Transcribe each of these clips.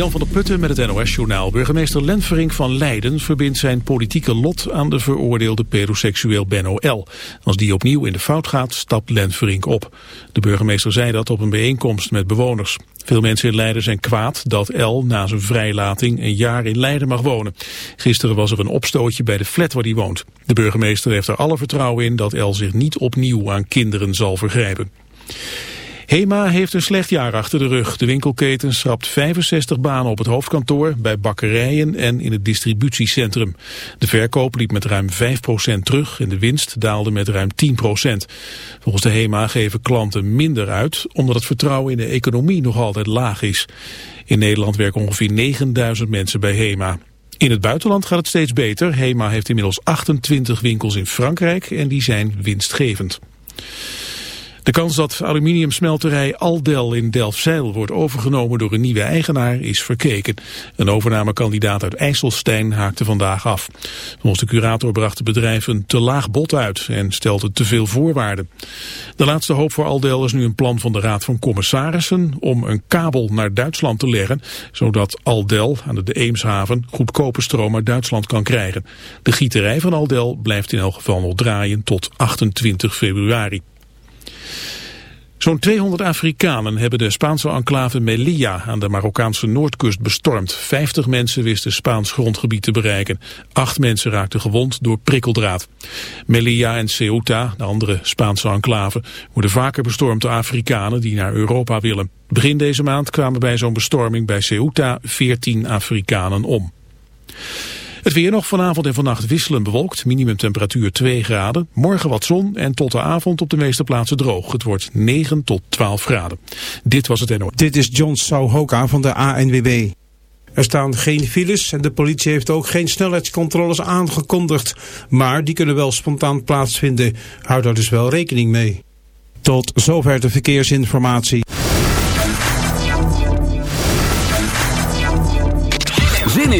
Jan van der Putten met het NOS-journaal. Burgemeester Lenverink van Leiden verbindt zijn politieke lot aan de veroordeelde pedoseksueel Benno L. Als die opnieuw in de fout gaat, stapt Lenverink op. De burgemeester zei dat op een bijeenkomst met bewoners. Veel mensen in Leiden zijn kwaad dat L na zijn vrijlating een jaar in Leiden mag wonen. Gisteren was er een opstootje bij de flat waar hij woont. De burgemeester heeft er alle vertrouwen in dat L zich niet opnieuw aan kinderen zal vergrijpen. HEMA heeft een slecht jaar achter de rug. De winkelketen schrapt 65 banen op het hoofdkantoor, bij bakkerijen en in het distributiecentrum. De verkoop liep met ruim 5% terug en de winst daalde met ruim 10%. Volgens de HEMA geven klanten minder uit, omdat het vertrouwen in de economie nog altijd laag is. In Nederland werken ongeveer 9000 mensen bij HEMA. In het buitenland gaat het steeds beter. HEMA heeft inmiddels 28 winkels in Frankrijk en die zijn winstgevend. De kans dat aluminiumsmelterij Aldel in Delfzijl wordt overgenomen door een nieuwe eigenaar is verkeken. Een overnamekandidaat uit IJsselstein haakte vandaag af. Volgens de curator bracht het bedrijf een te laag bod uit en stelde te veel voorwaarden. De laatste hoop voor Aldel is nu een plan van de Raad van Commissarissen om een kabel naar Duitsland te leggen, zodat Aldel aan de Eemshaven goedkope stroom uit Duitsland kan krijgen. De gieterij van Aldel blijft in elk geval nog draaien tot 28 februari. Zo'n 200 Afrikanen hebben de Spaanse enclave Melilla aan de Marokkaanse noordkust bestormd. 50 mensen wisten Spaans grondgebied te bereiken. Acht mensen raakten gewond door prikkeldraad. Melilla en Ceuta, de andere Spaanse enclave, worden vaker bestormd door Afrikanen die naar Europa willen. Begin deze maand kwamen bij zo'n bestorming bij Ceuta 14 Afrikanen om. Het weer nog vanavond en vannacht wisselen bewolkt. Minimumtemperatuur 2 graden. Morgen wat zon en tot de avond op de meeste plaatsen droog. Het wordt 9 tot 12 graden. Dit was het NO. Dit is John Souhoka van de ANWB. Er staan geen files en de politie heeft ook geen snelheidscontroles aangekondigd. Maar die kunnen wel spontaan plaatsvinden. Houd daar dus wel rekening mee. Tot zover de verkeersinformatie.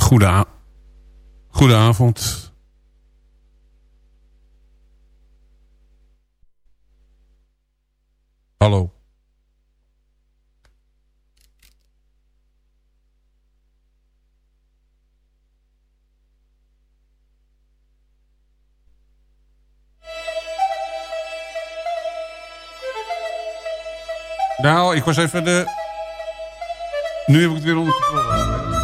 goede goedenavond. Hallo. Nou, ik was even de... Nu heb ik het weer onder controle.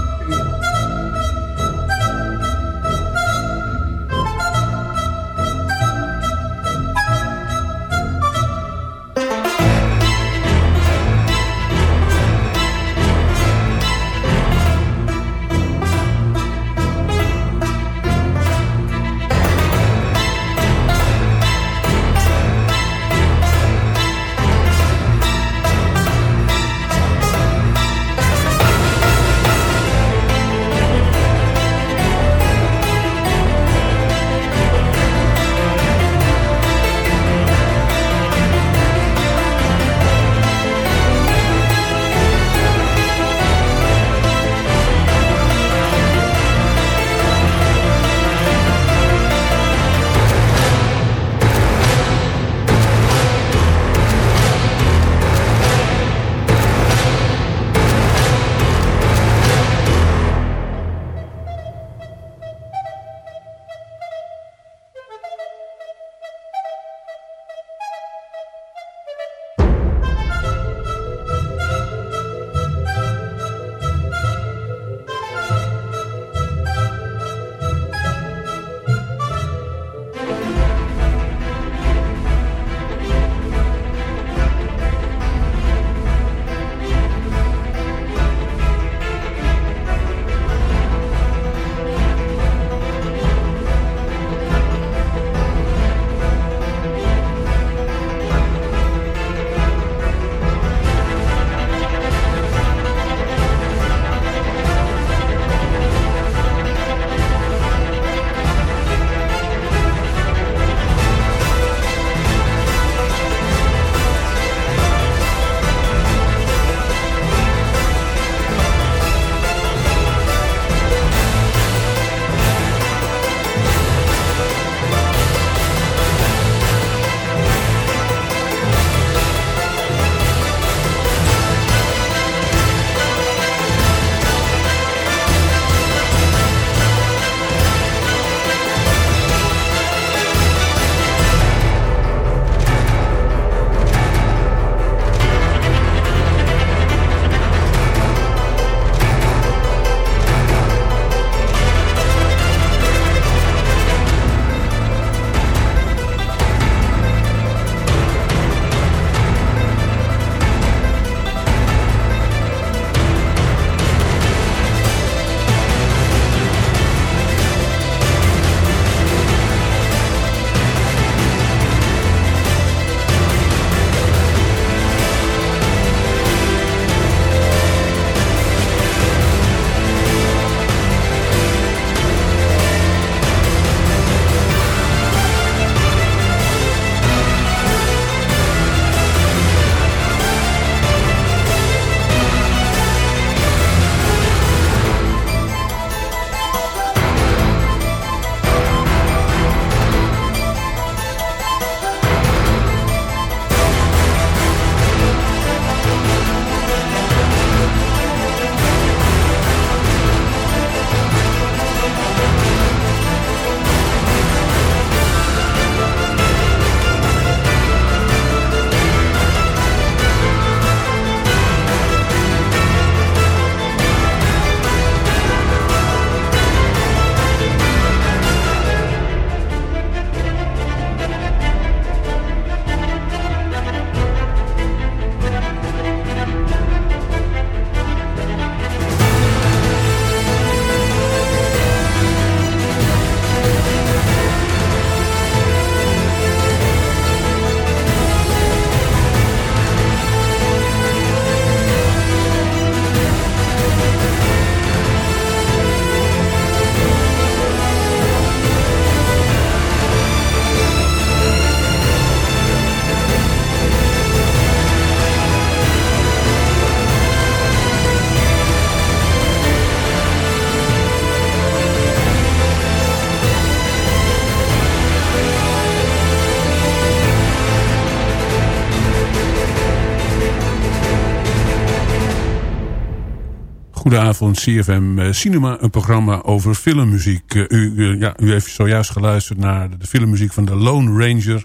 Goedenavond, CFM eh, Cinema, een programma over filmmuziek. Uh, u, ja, u heeft zojuist geluisterd naar de filmmuziek van The Lone Ranger.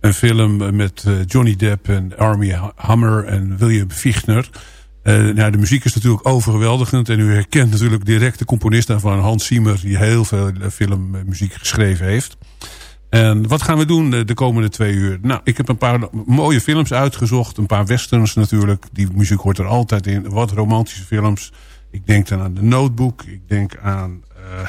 Een film met Johnny Depp en Armie Hammer en William Fichtner. nou, de muziek is natuurlijk overweldigend. En u herkent natuurlijk direct de componist daarvan, Hans Zimmer... die heel veel filmmuziek geschreven heeft. En wat gaan we doen de komende twee uur? Nou, ik heb een paar mooie films uitgezocht. Een paar westerns natuurlijk. Die muziek hoort er altijd in. Wat romantische films. Ik denk dan aan The Notebook. Ik denk aan uh,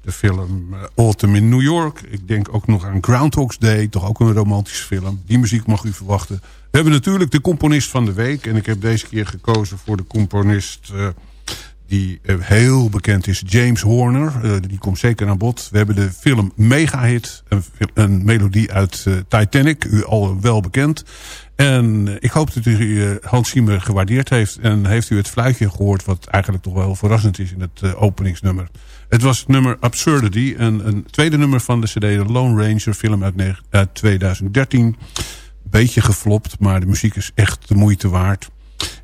de film uh, Autumn in New York. Ik denk ook nog aan Groundhog's Day. Toch ook een romantische film. Die muziek mag u verwachten. We hebben natuurlijk de componist van de week. En ik heb deze keer gekozen voor de componist... Uh, die eh, heel bekend is. James Horner, eh, die komt zeker aan bod. We hebben de film Megahit, een, een melodie uit uh, Titanic, u al wel bekend. En ik hoop dat u Hans Zimmer gewaardeerd heeft. En heeft u het fluitje gehoord, wat eigenlijk toch wel verrassend is in het openingsnummer. Het was het nummer Absurdity, een, een tweede nummer van de cd The Lone Ranger, film uit, uit 2013. Beetje geflopt, maar de muziek is echt de moeite waard.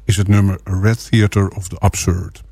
Is het nummer Red Theater of the Absurd.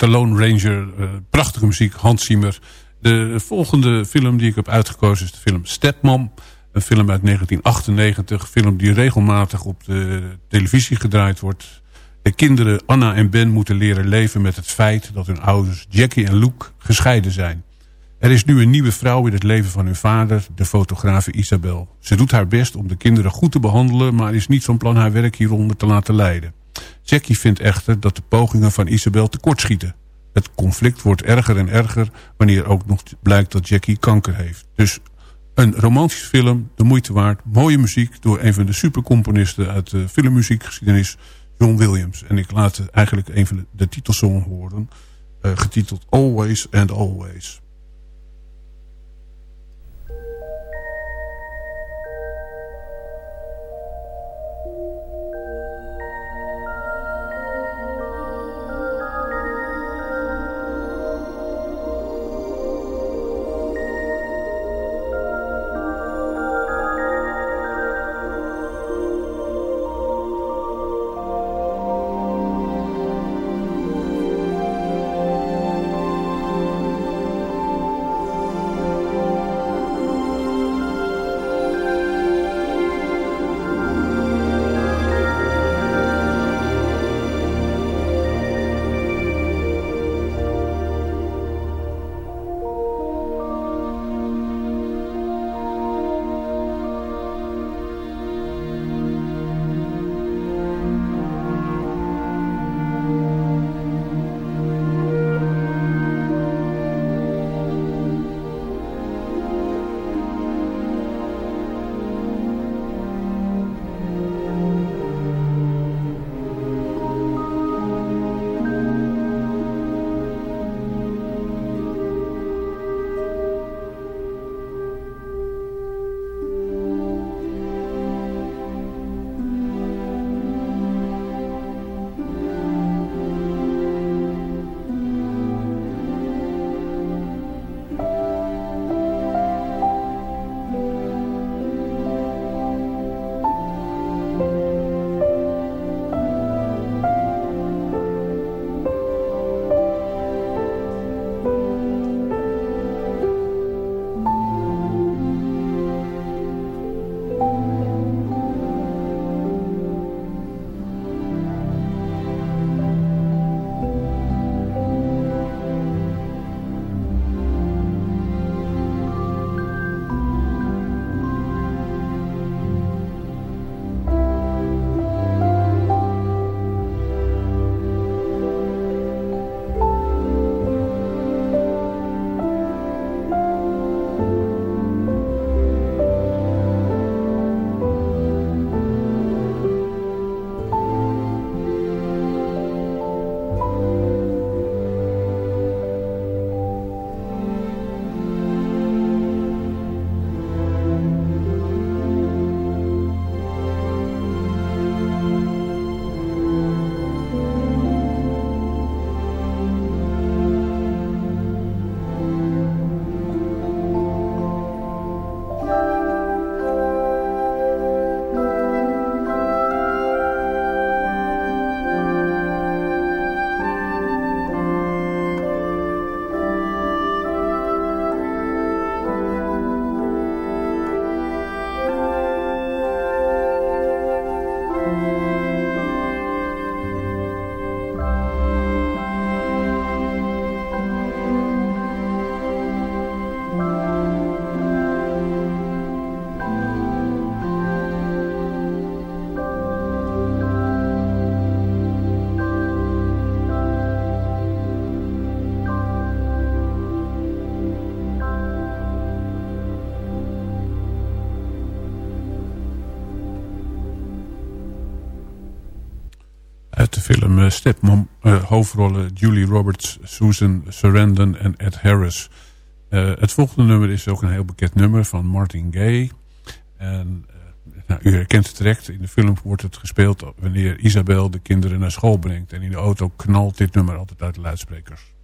De Lone Ranger. Uh, prachtige muziek, Hans Zimmer. De volgende film die ik heb uitgekozen is de film Stepmom. Een film uit 1998. Een film die regelmatig op de televisie gedraaid wordt. De kinderen Anna en Ben moeten leren leven met het feit... dat hun ouders Jackie en Luke gescheiden zijn. Er is nu een nieuwe vrouw in het leven van hun vader, de fotografe Isabel. Ze doet haar best om de kinderen goed te behandelen... maar is niet van plan haar werk hieronder te laten leiden. Jackie vindt echter dat de pogingen van Isabel tekortschieten. Het conflict wordt erger en erger wanneer ook nog blijkt dat Jackie kanker heeft. Dus een romantische film, de moeite waard. Mooie muziek door een van de supercomponisten uit de filmmuziekgeschiedenis, John Williams. En ik laat eigenlijk een van de, titelsong horen, uh, getiteld Always and Always. Film Stepmom. Uh, hoofdrollen Julie Roberts, Susan Sarandon en Ed Harris. Uh, het volgende nummer is ook een heel bekend nummer van Martin Gaye. En, nou, u herkent het direct. In de film wordt het gespeeld wanneer Isabel de kinderen naar school brengt. En in de auto knalt dit nummer altijd uit de luidsprekers.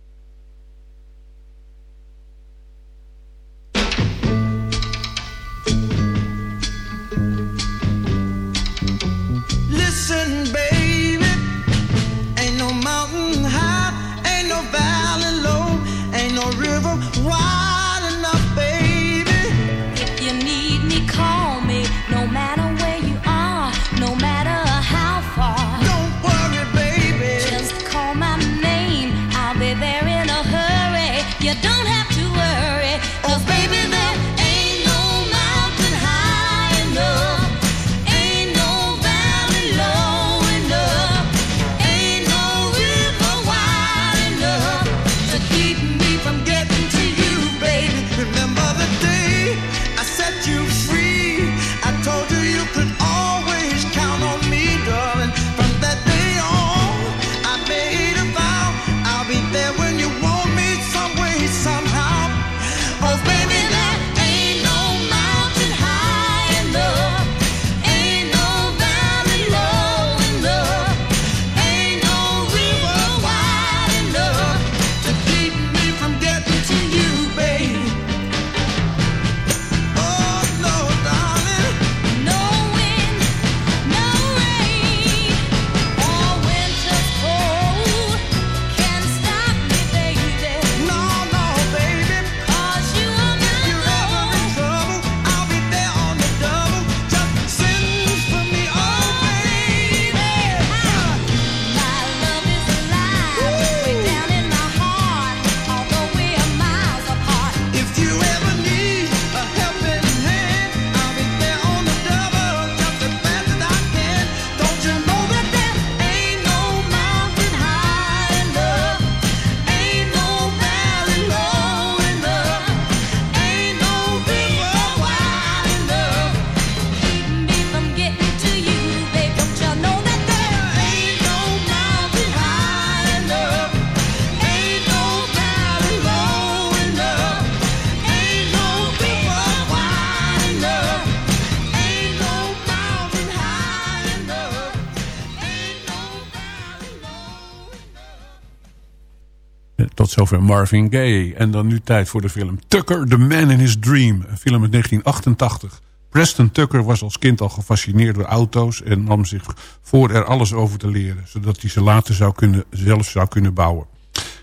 Tot zover Marvin Gaye. En dan nu tijd voor de film Tucker, The Man in His Dream. Een film uit 1988. Preston Tucker was als kind al gefascineerd door auto's... en nam zich voor er alles over te leren... zodat hij ze later zou kunnen, zelf zou kunnen bouwen.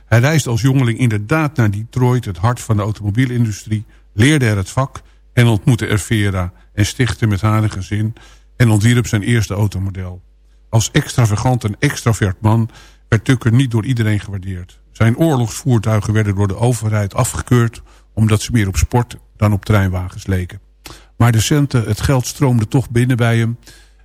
Hij reisde als jongeling inderdaad naar Detroit... het hart van de automobielindustrie... leerde er het vak en ontmoette er Vera... en stichtte met haar een gezin... en ontwierp zijn eerste automodel. Als extravagant en extravert man... werd Tucker niet door iedereen gewaardeerd. Zijn oorlogsvoertuigen werden door de overheid afgekeurd... omdat ze meer op sport dan op treinwagens leken. Maar de centen, het geld stroomde toch binnen bij hem...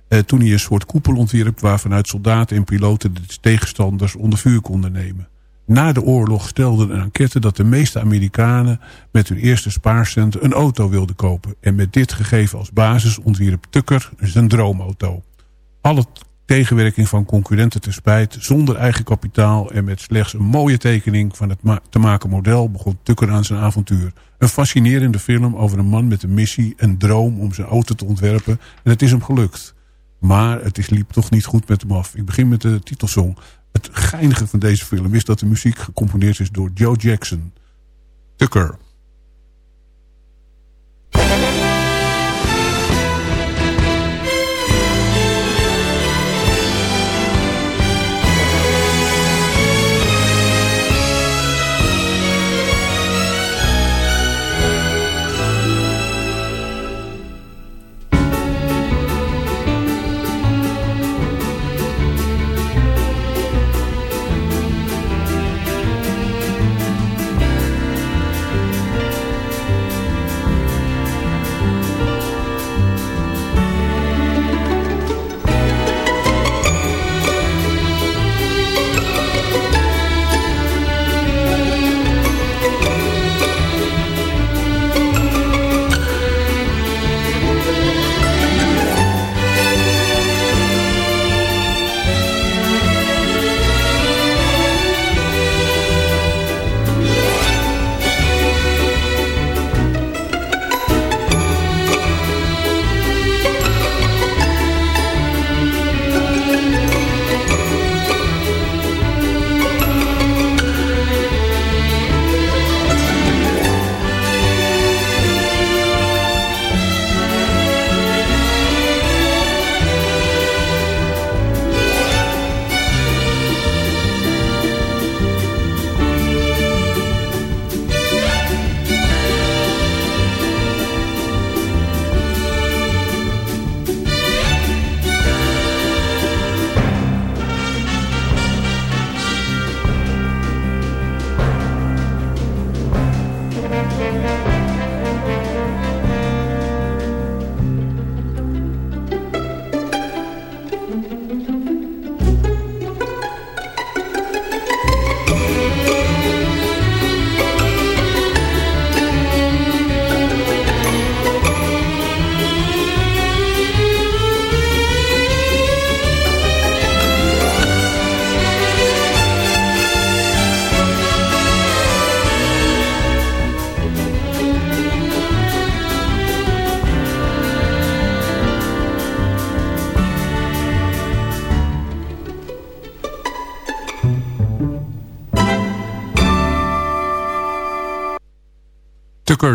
Eh, toen hij een soort koepel ontwierp... waarvanuit soldaten en piloten de tegenstanders onder vuur konden nemen. Na de oorlog stelde een enquête dat de meeste Amerikanen... met hun eerste spaarcenten een auto wilden kopen. En met dit gegeven als basis ontwierp Tucker zijn droomauto. Alle tegenwerking van concurrenten te spijt... zonder eigen kapitaal en met slechts een mooie tekening... van het te maken model begon Tucker aan zijn avontuur. Een fascinerende film over een man met een missie... en droom om zijn auto te ontwerpen. En het is hem gelukt. Maar het is, liep toch niet goed met hem af. Ik begin met de titelsong. Het geinige van deze film is dat de muziek gecomponeerd is door Joe Jackson. Tucker.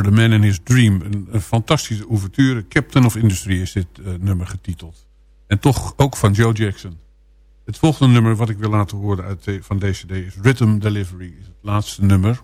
The Man in His Dream. Een, fantastische ouverture. Captain of Industry is dit uh, nummer getiteld. En toch ook van Joe Jackson. Het volgende nummer wat ik wil laten horen uit de, van deze CD is Rhythm Delivery. Het laatste nummer.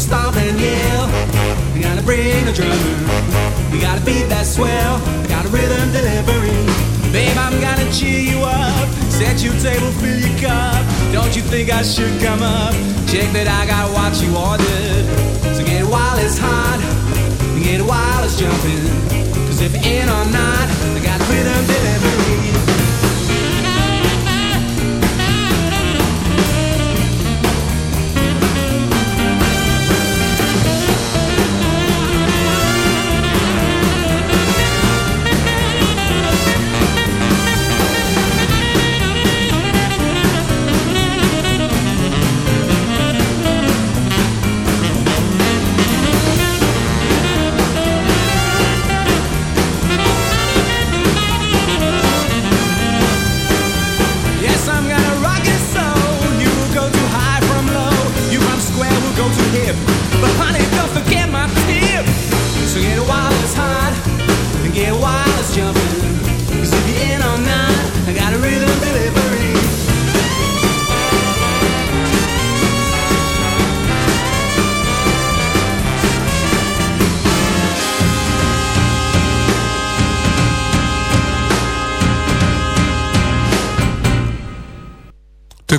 I got to stop and yell. I gotta bring a drummer. You got a beat that swell. Got a rhythm delivery. Babe, I'm gonna cheer you up. Set your table, fill your cup. Don't you think I should come up? Check that I got what you ordered. So get while it's hot. Get while it's jumping. Cause if in or not, I got rhythm delivery.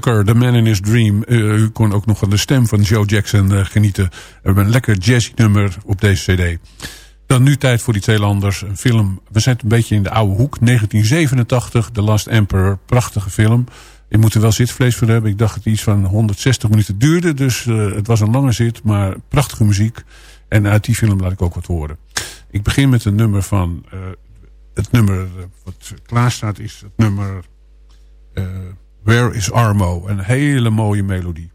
Tucker, The Man in His Dream. Uh, u kon ook nog van de stem van Joe Jackson uh, genieten. We hebben een lekker jazzy nummer op deze cd. Dan nu tijd voor die twee. Een film, we zijn een beetje in de oude hoek. 1987, The Last Emperor. Prachtige film. Je moet er wel zitvlees voor hebben. Ik dacht dat het iets van 160 minuten duurde. Dus uh, het was een lange zit, maar prachtige muziek. En uit die film laat ik ook wat horen. Ik begin met een nummer van... het nummer wat klaar staat is het nummer... Where is Armo? Een hele mooie melodie.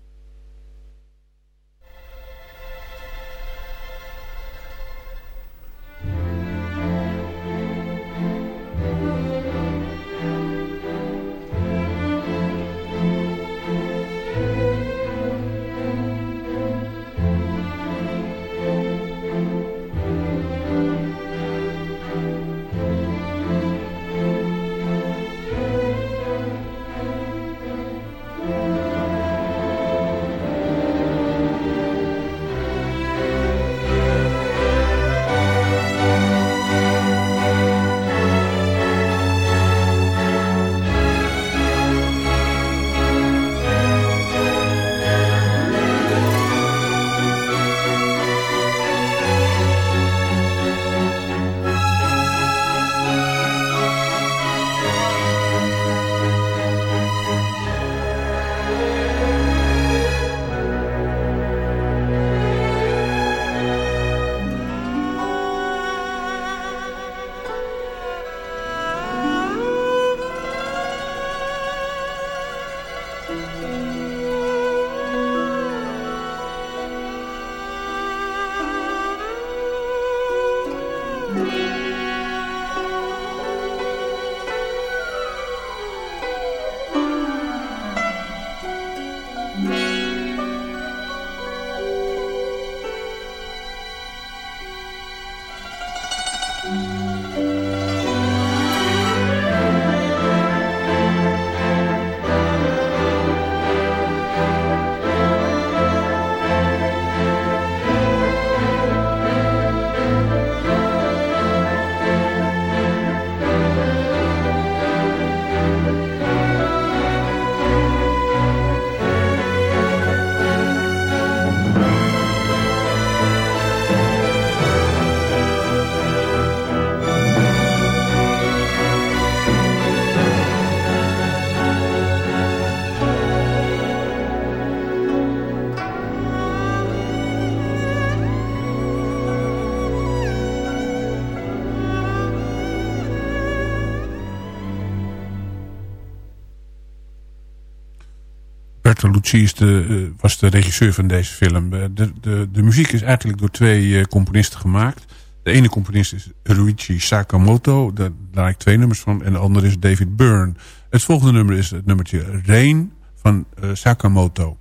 De, uh, was de regisseur van deze film. Uh, de, de, de muziek is eigenlijk door twee uh, componisten gemaakt. De ene componist is Ruichi Sakamoto. Daar laat ik twee nummers van. En de andere is David Byrne. Het volgende nummer is het nummertje Rain van Sakamoto.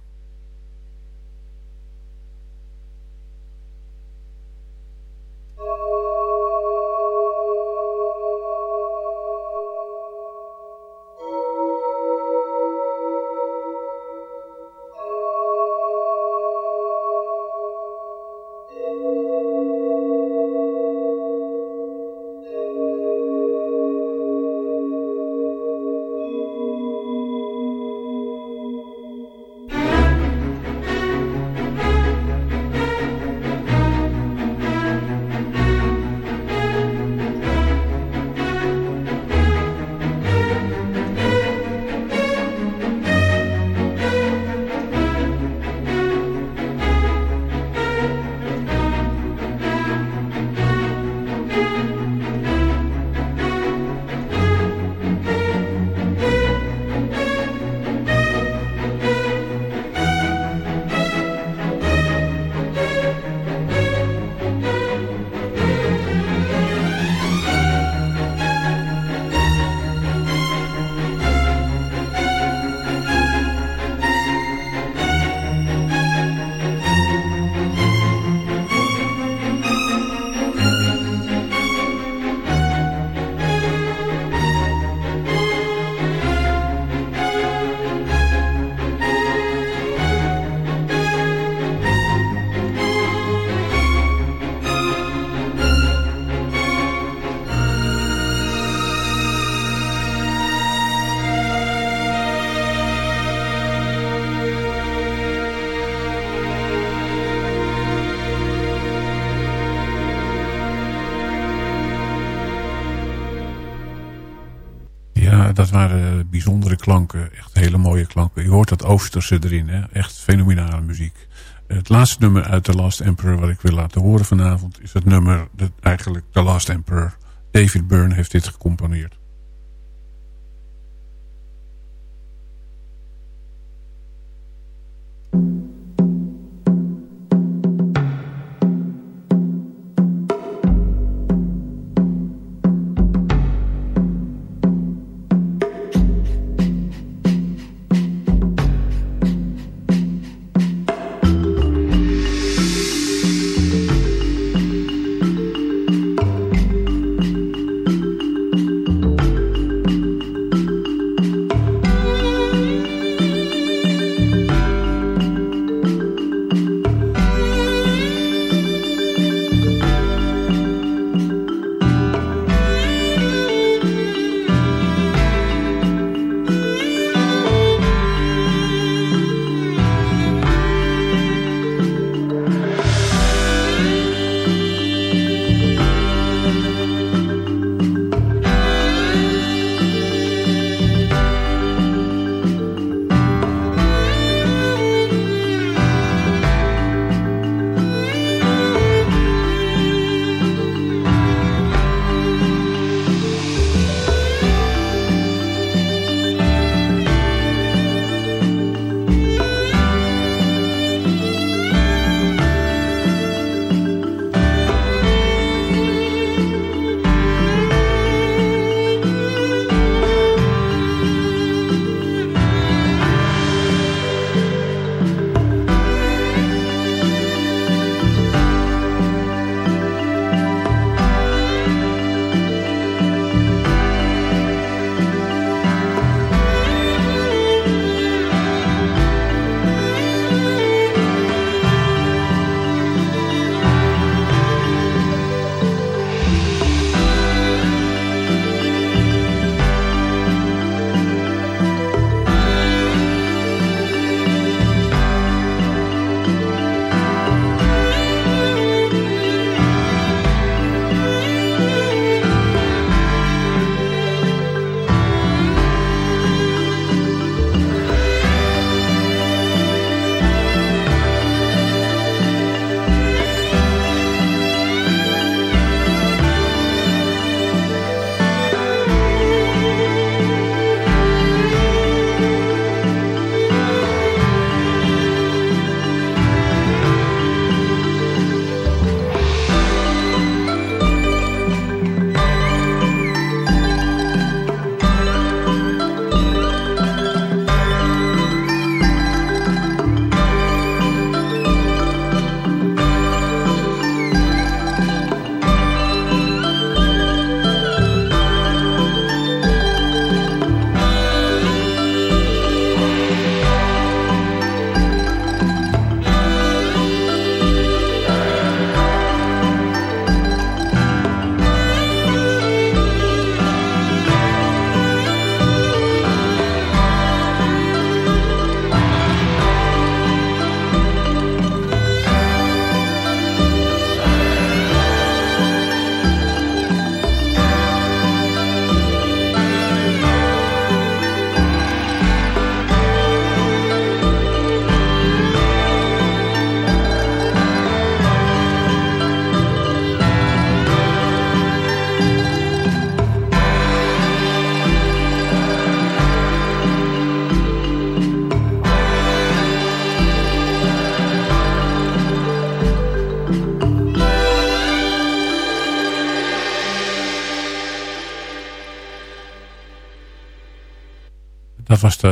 Waren bijzondere klanken. Echt hele mooie klanken. Je hoort dat Oosterse erin. Hè? Echt fenomenale muziek. Het laatste nummer uit The Last Emperor wat ik wil laten horen vanavond... is het nummer, dat eigenlijk The Last Emperor. David Byrne heeft dit gecomponeerd.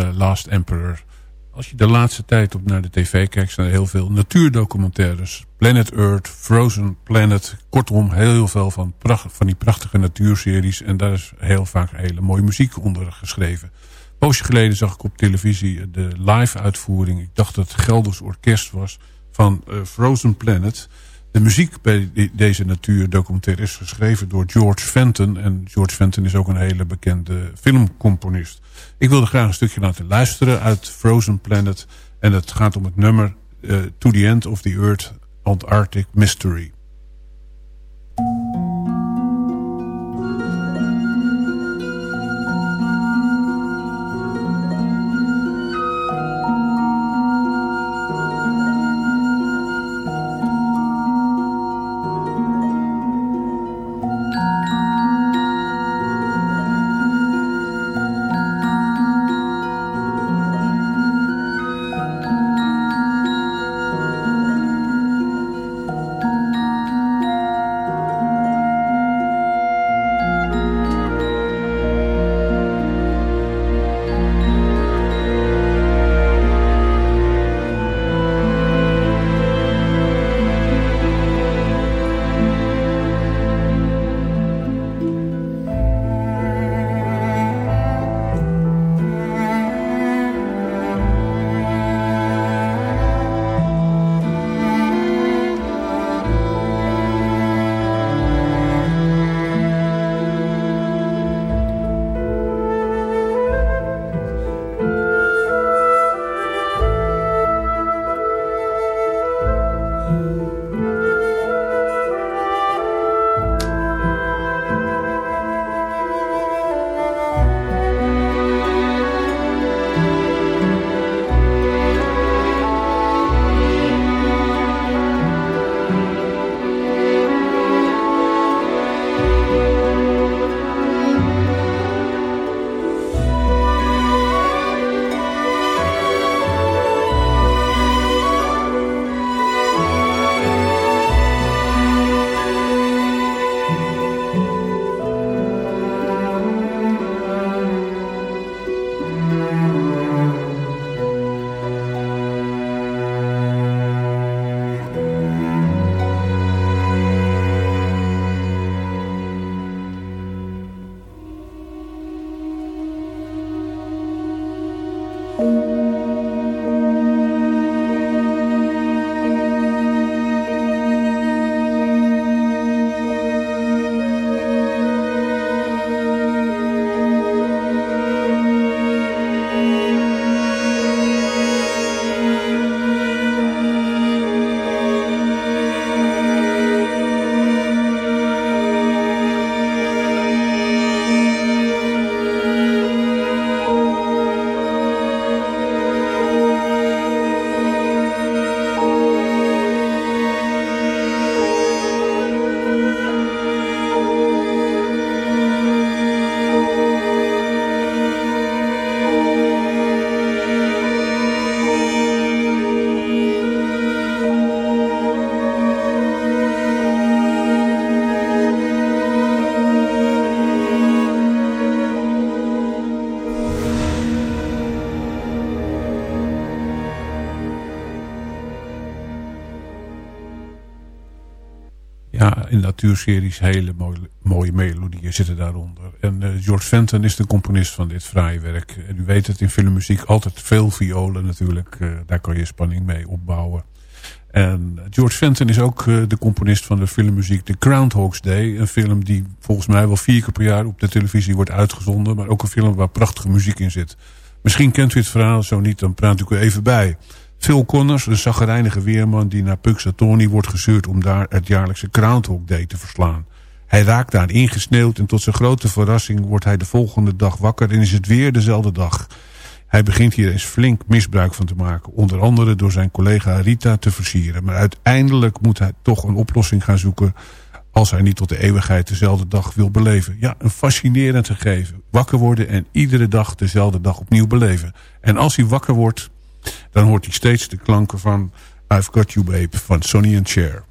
Last Emperor. Als je de laatste tijd op naar de tv kijkt... zijn er heel veel natuurdocumentaires. Planet Earth, Frozen Planet. Kortom, heel veel van, pracht, van die prachtige natuurseries. En daar is heel vaak hele mooie muziek onder geschreven. Een poosje geleden zag ik op televisie de live uitvoering. Ik dacht dat het Gelders Orkest was van uh, Frozen Planet... De muziek bij deze natuurdocumentaire is geschreven door George Fenton. En George Fenton is ook een hele bekende filmcomponist. Ik wilde graag een stukje laten luisteren uit Frozen Planet. En het gaat om het nummer uh, To the End of the Earth, Antarctic Mystery. Natuurseries hele mooie, melodieën zitten daaronder. En uh, George Fenton is de componist van dit fraaie werk. En u weet het, in filmmuziek altijd veel violen natuurlijk. Uh, daar kan je spanning mee opbouwen. En George Fenton is ook uh, de componist van de filmmuziek The Groundhog's Day. Een film die volgens mij wel vier keer per jaar op de televisie wordt uitgezonden. Maar ook een film waar prachtige muziek in zit. Misschien kent u het verhaal, zo niet, dan praat ik u even bij. Phil Connors, een zaggerijnige weerman die naar Puxatawny wordt gestuurd om daar het jaarlijkse Groundhog Day te verslaan. Hij raakt daar ingesneeuwd en tot zijn grote verrassing wordt hij de volgende dag wakker en is het weer dezelfde dag. Hij begint hier eens flink misbruik van te maken, onder andere door zijn collega Rita te versieren. Maar uiteindelijk moet hij toch een oplossing gaan zoeken als hij niet tot de eeuwigheid dezelfde dag wil beleven. Ja, een fascinerend gegeven. Wakker worden en iedere dag dezelfde dag opnieuw beleven. En als hij wakker wordt, dan hoort hij steeds de klanken van I've Got You Babe van Sonny and Cher.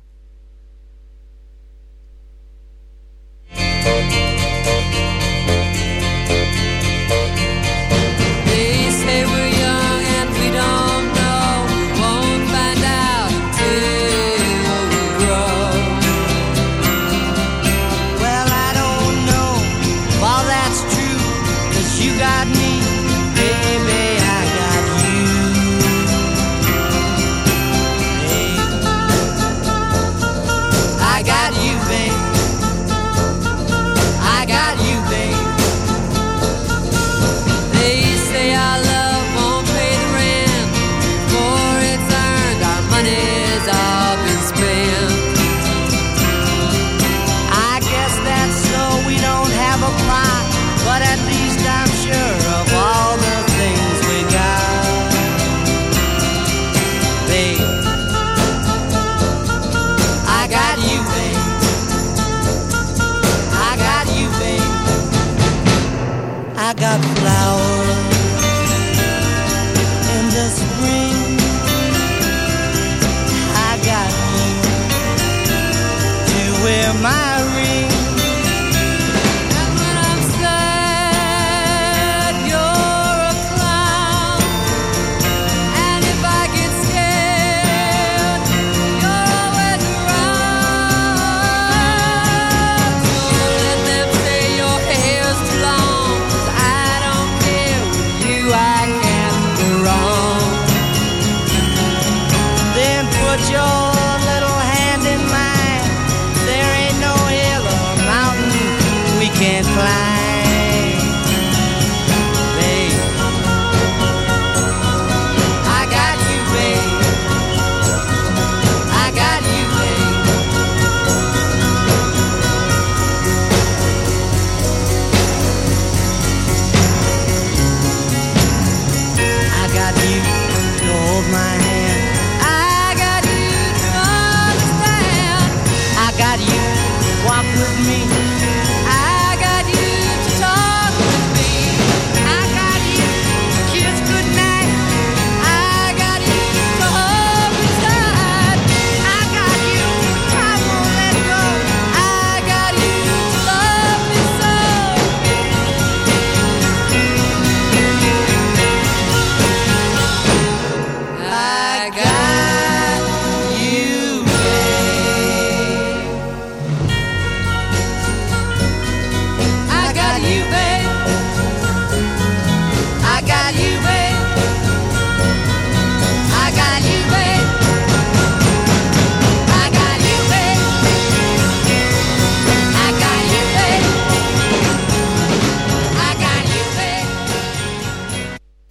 hour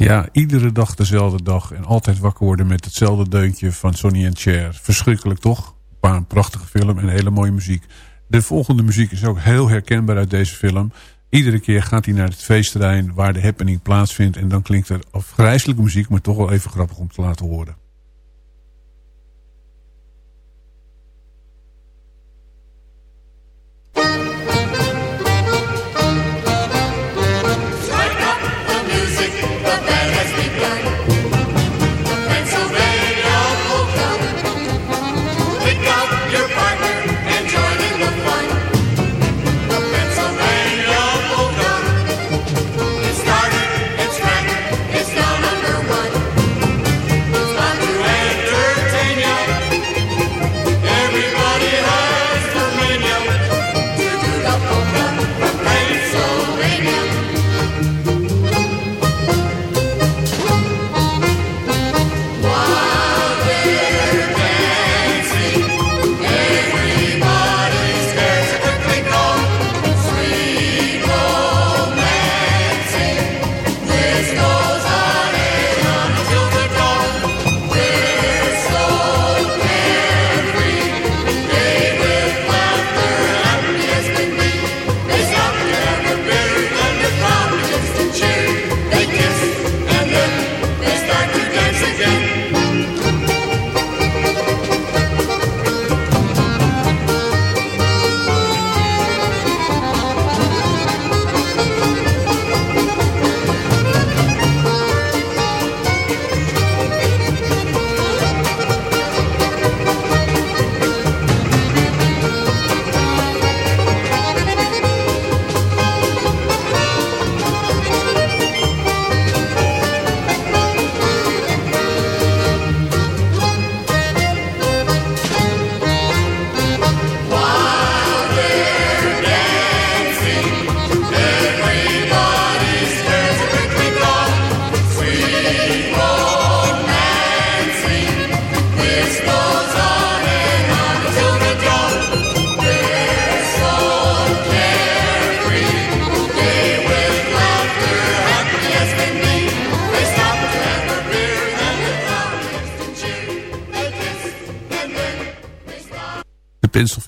Ja, iedere dag dezelfde dag. En altijd wakker worden met hetzelfde deuntje van Sonny and Cher. Verschrikkelijk toch? Maar een prachtige film en hele mooie muziek. De volgende muziek is ook heel herkenbaar uit deze film. Iedere keer gaat hij naar het feestterrein waar de happening plaatsvindt. En dan klinkt er afgrijzelijke muziek, maar toch wel even grappig om te laten horen.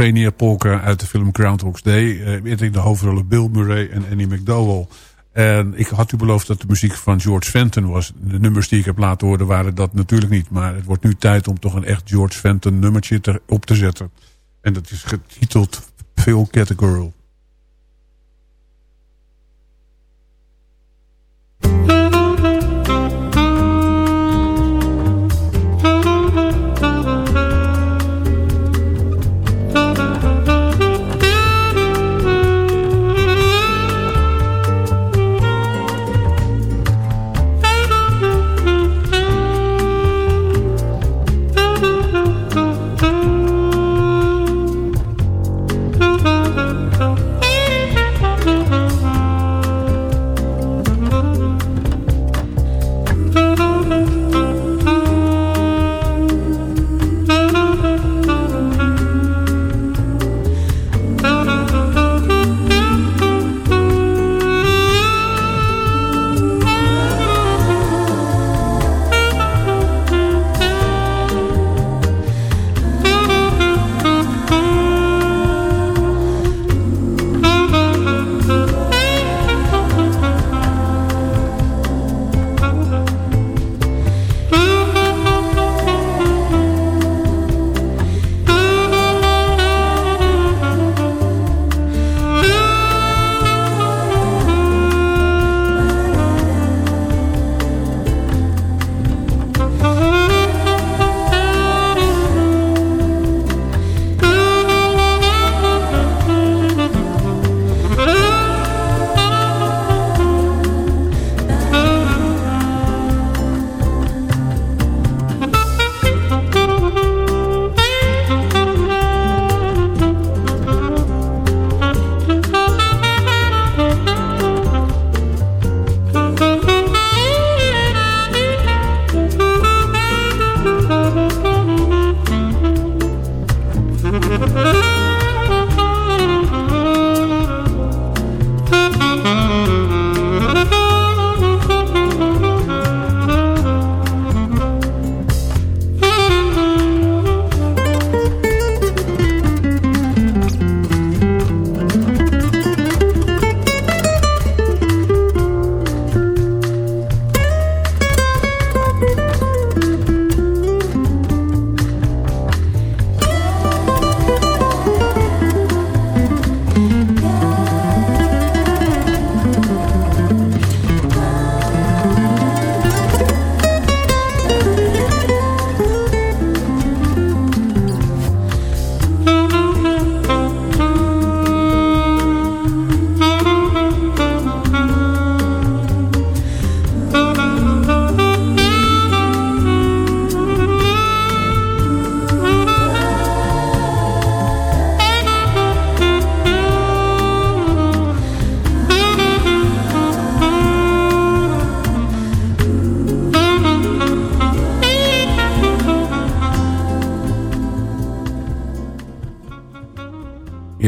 Pennsylvania Polka uit de film Groundhog's Day. Weet ik de hoofdrollen Bill Murray en Annie McDowell. En ik had u beloofd dat de muziek van George Fenton was. De nummers die ik heb laten horen waren dat natuurlijk niet. Maar het wordt nu tijd om toch een echt George Fenton nummertje te, op te zetten. En dat is getiteld Phil Get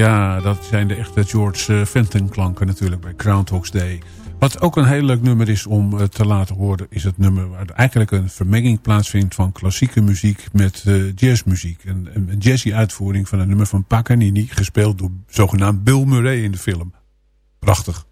a Girl. zijn de echte George eh, Fenton klanken natuurlijk bij Groundhog's Day. Wat ook een heel leuk nummer is om eh, te laten horen... is het nummer waar eigenlijk een vermenging plaatsvindt... van klassieke muziek met uh, jazzmuziek. Een, een jazzy uitvoering van een nummer van Paganini... gespeeld door zogenaamd Bill Murray in de film. Prachtig.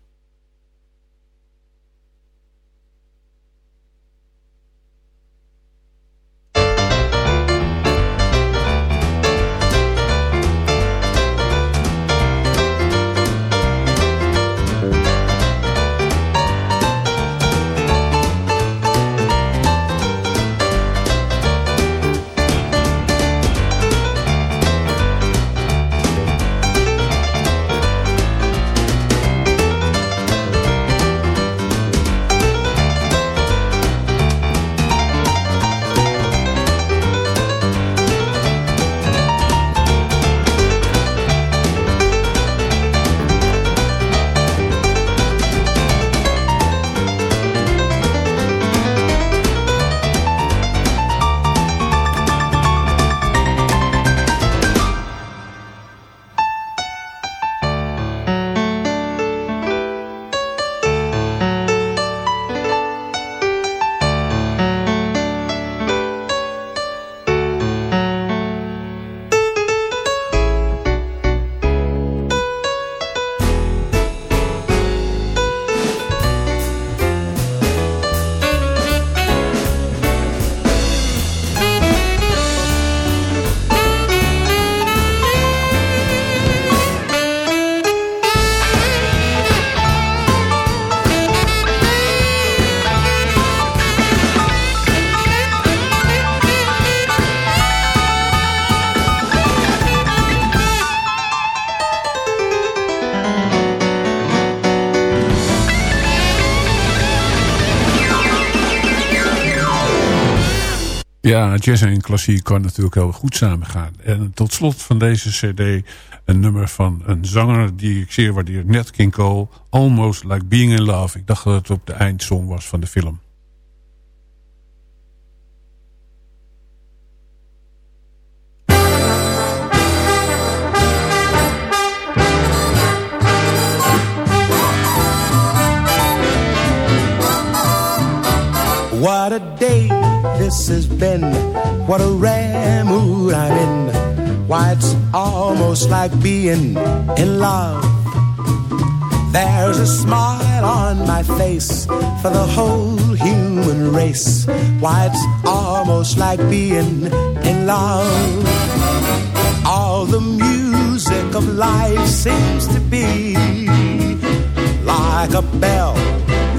Ja, jazz en klassiek kan natuurlijk heel goed samengaan. En tot slot van deze cd een nummer van een zanger die ik zeer waardeer. Nat King Cole, Almost Like Being in Love. Ik dacht dat het op de eindsong was van de film. What a rare mood I'm in. Why, it's almost like being in love. There's a smile on my face for the whole human race. Why, it's almost like being in love. All the music of life seems to be like a bell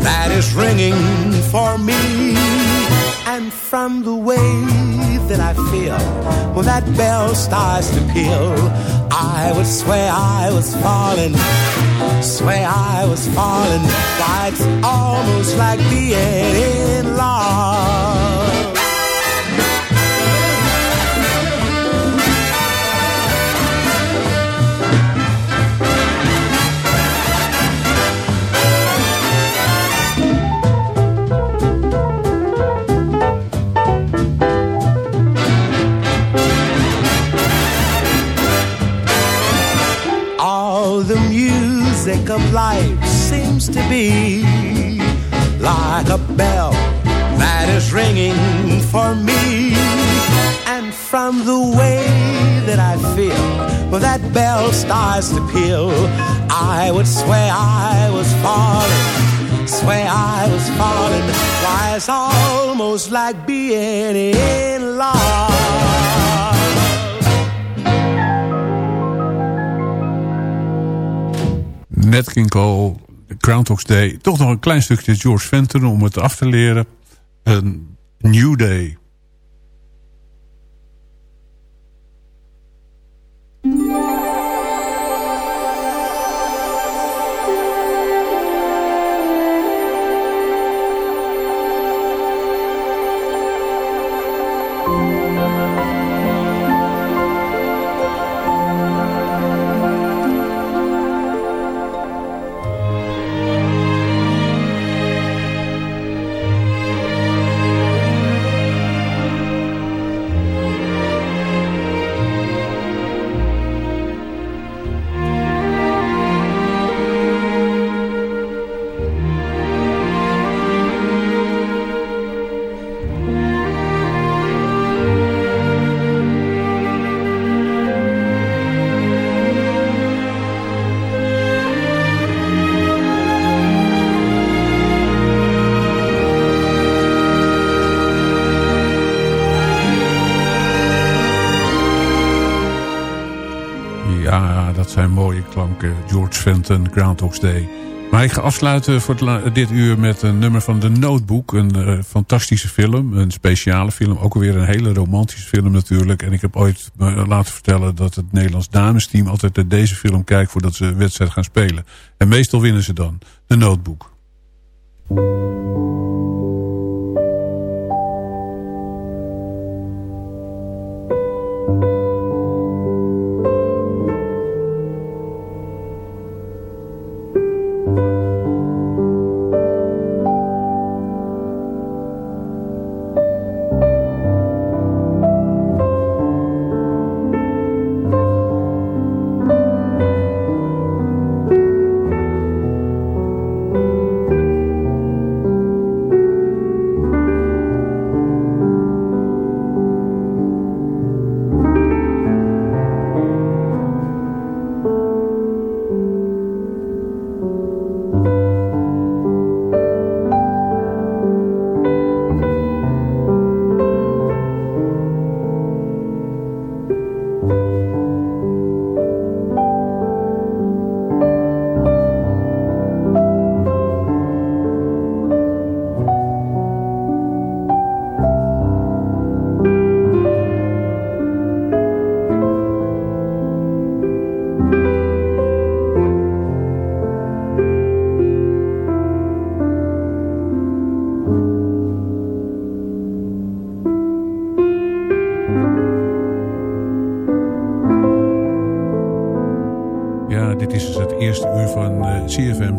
that is ringing for me. And from the way that I feel when that bell starts to peal, I would swear I was falling, swear I was falling. Why, it's almost like being in love. Be like a bell that is ringing for me. And from the way that I feel when that bell starts to peal, I would swear I was falling, swear I was falling. Why, it's almost like being in love. Nat King Cole, Groundhog's Day. Toch nog een klein stukje George Fenton om het af te leren. Een New Day. George Fenton, Groundhog's Day. Maar ik ga afsluiten voor dit uur met een nummer van The Notebook. Een uh, fantastische film, een speciale film. Ook alweer een hele romantische film natuurlijk. En ik heb ooit laten vertellen dat het Nederlands damesteam... altijd naar deze film kijkt voordat ze een wedstrijd gaan spelen. En meestal winnen ze dan. The Notebook.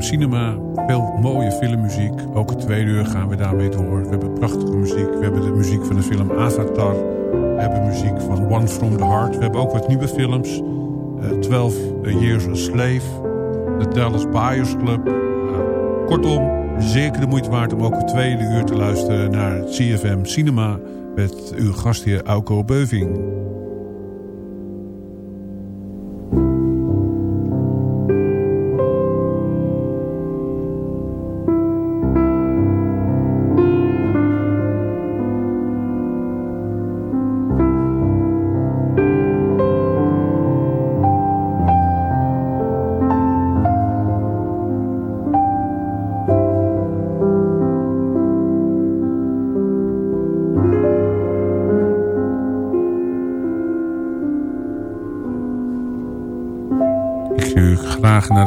Cinema. Veel mooie filmmuziek. Ook het tweede uur gaan we daarmee door. We hebben prachtige muziek. We hebben de muziek van de film Avatar. We hebben muziek van One From The Heart. We hebben ook wat nieuwe films. Uh, 12 Years a Slave. De Dallas Buyers Club. kortom, zeker de moeite waard om ook het tweede uur te luisteren naar CFM Cinema... met uw gastheer Auko Beuving.